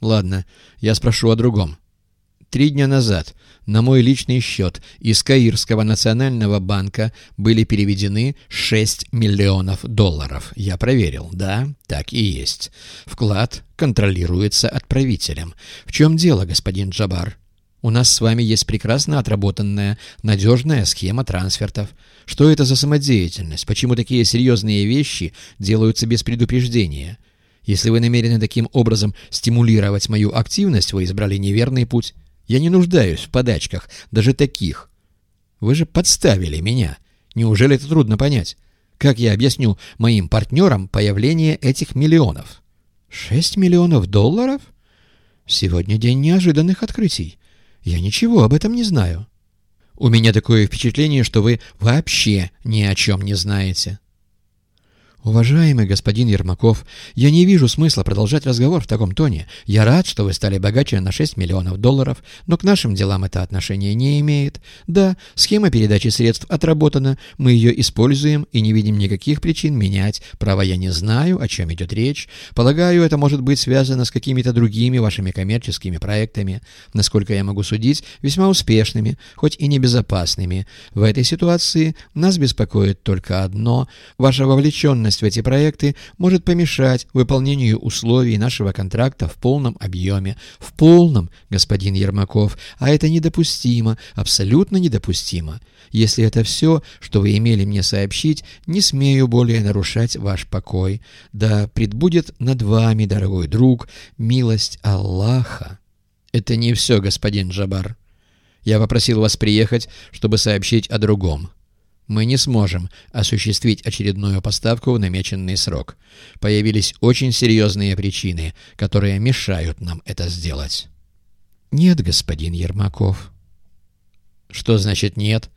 Ладно, я спрошу о другом. Три дня назад на мой личный счет из Каирского национального банка были переведены 6 миллионов долларов. Я проверил. Да, так и есть. Вклад контролируется отправителем. В чем дело, господин Джабар? У нас с вами есть прекрасно отработанная, надежная схема трансфертов. Что это за самодеятельность? Почему такие серьезные вещи делаются без предупреждения? Если вы намерены таким образом стимулировать мою активность, вы избрали неверный путь. Я не нуждаюсь в подачках, даже таких. Вы же подставили меня. Неужели это трудно понять? Как я объясню моим партнерам появление этих миллионов? Шесть миллионов долларов? Сегодня день неожиданных открытий. Я ничего об этом не знаю. У меня такое впечатление, что вы вообще ни о чем не знаете. «Уважаемый господин Ермаков, я не вижу смысла продолжать разговор в таком тоне. Я рад, что вы стали богаче на 6 миллионов долларов, но к нашим делам это отношение не имеет. Да, схема передачи средств отработана, мы ее используем и не видим никаких причин менять. Право я не знаю, о чем идет речь. Полагаю, это может быть связано с какими-то другими вашими коммерческими проектами. Насколько я могу судить, весьма успешными, хоть и небезопасными. В этой ситуации нас беспокоит только одно – ваша вовлеченность вовлеченность в эти проекты может помешать выполнению условий нашего контракта в полном объеме. В полном, господин Ермаков, а это недопустимо, абсолютно недопустимо. Если это все, что вы имели мне сообщить, не смею более нарушать ваш покой. Да предбудет над вами, дорогой друг, милость Аллаха. Это не все, господин Джабар. Я попросил вас приехать, чтобы сообщить о другом. Мы не сможем осуществить очередную поставку в намеченный срок. Появились очень серьезные причины, которые мешают нам это сделать. Нет, господин Ермаков. Что значит нет?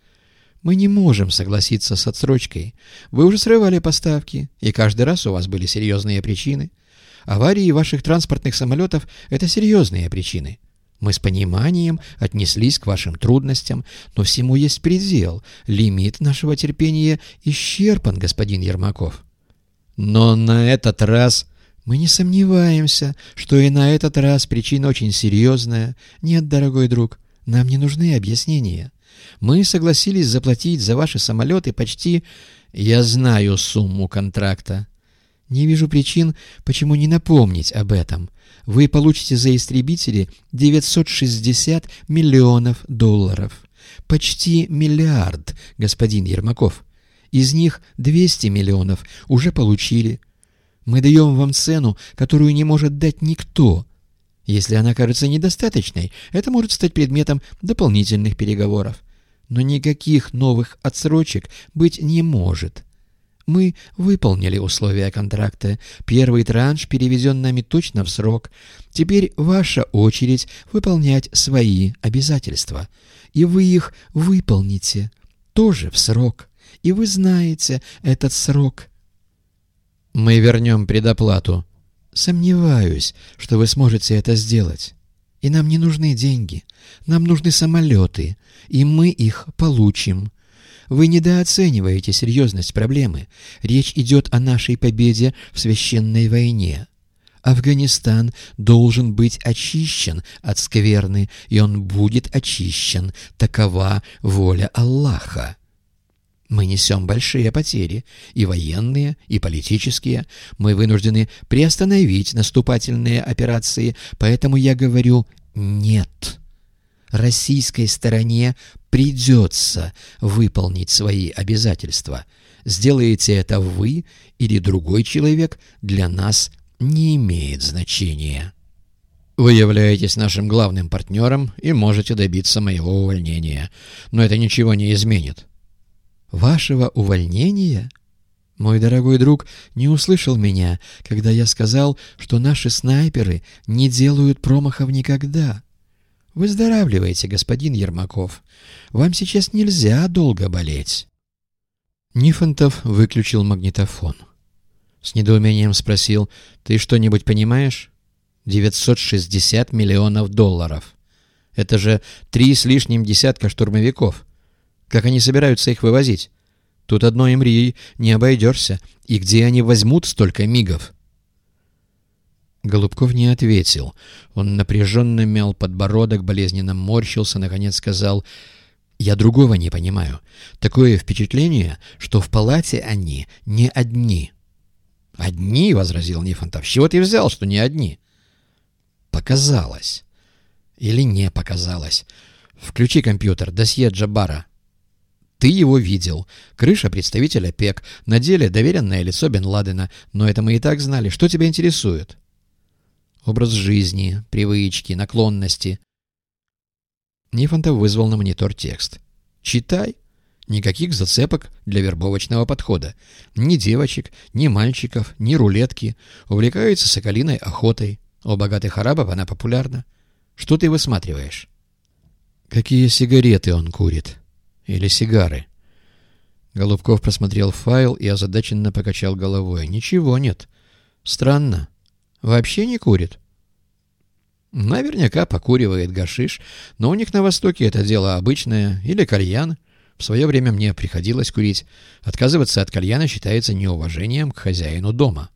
Мы не можем согласиться с отсрочкой. Вы уже срывали поставки, и каждый раз у вас были серьезные причины. Аварии ваших транспортных самолетов — это серьезные причины. Мы с пониманием отнеслись к вашим трудностям, но всему есть предел. Лимит нашего терпения исчерпан, господин Ермаков. Но на этот раз мы не сомневаемся, что и на этот раз причина очень серьезная. Нет, дорогой друг, нам не нужны объяснения. Мы согласились заплатить за ваши самолеты почти... Я знаю сумму контракта. Не вижу причин, почему не напомнить об этом. Вы получите за истребители 960 миллионов долларов. Почти миллиард, господин Ермаков. Из них 200 миллионов уже получили. Мы даем вам цену, которую не может дать никто. Если она кажется недостаточной, это может стать предметом дополнительных переговоров. Но никаких новых отсрочек быть не может. Мы выполнили условия контракта. Первый транш перевезен нами точно в срок. Теперь ваша очередь выполнять свои обязательства. И вы их выполните. Тоже в срок. И вы знаете этот срок. Мы вернем предоплату. Сомневаюсь, что вы сможете это сделать. И нам не нужны деньги. Нам нужны самолеты. И мы их получим. Вы недооцениваете серьезность проблемы. Речь идет о нашей победе в священной войне. Афганистан должен быть очищен от скверны, и он будет очищен. Такова воля Аллаха. Мы несем большие потери, и военные, и политические. Мы вынуждены приостановить наступательные операции, поэтому я говорю «нет» российской стороне придется выполнить свои обязательства. Сделаете это вы или другой человек, для нас не имеет значения. Вы являетесь нашим главным партнером и можете добиться моего увольнения, но это ничего не изменит. Вашего увольнения? Мой дорогой друг не услышал меня, когда я сказал, что наши снайперы не делают промахов никогда. Выздоравливайте, господин Ермаков. Вам сейчас нельзя долго болеть. Нифонтов выключил магнитофон. С недоумением спросил, «Ты что-нибудь понимаешь?» «960 миллионов долларов. Это же три с лишним десятка штурмовиков. Как они собираются их вывозить? Тут одной имрией не обойдешься. И где они возьмут столько мигов?» Голубков не ответил. Он напряженно мял подбородок, болезненно морщился, наконец сказал «Я другого не понимаю. Такое впечатление, что в палате они не одни». «Одни?» — возразил Нифонтов. «С чего ты взял, что не одни?» «Показалось. Или не показалось. Включи компьютер, досье Джабара». Ты его видел. Крыша представителя ПЕК. На деле доверенное лицо Бен Ладена. Но это мы и так знали. Что тебя интересует? Образ жизни, привычки, наклонности. Нифонтов вызвал на монитор текст. Читай. Никаких зацепок для вербовочного подхода. Ни девочек, ни мальчиков, ни рулетки. Увлекаются соколиной охотой. У богатых арабов она популярна. Что ты высматриваешь? Какие сигареты он курит? Или сигары? Голубков просмотрел файл и озадаченно покачал головой. Ничего нет. Странно. Вообще не курит. Наверняка покуривает гашиш, но у них на Востоке это дело обычное. Или кальян. В свое время мне приходилось курить. Отказываться от кальяна считается неуважением к хозяину дома.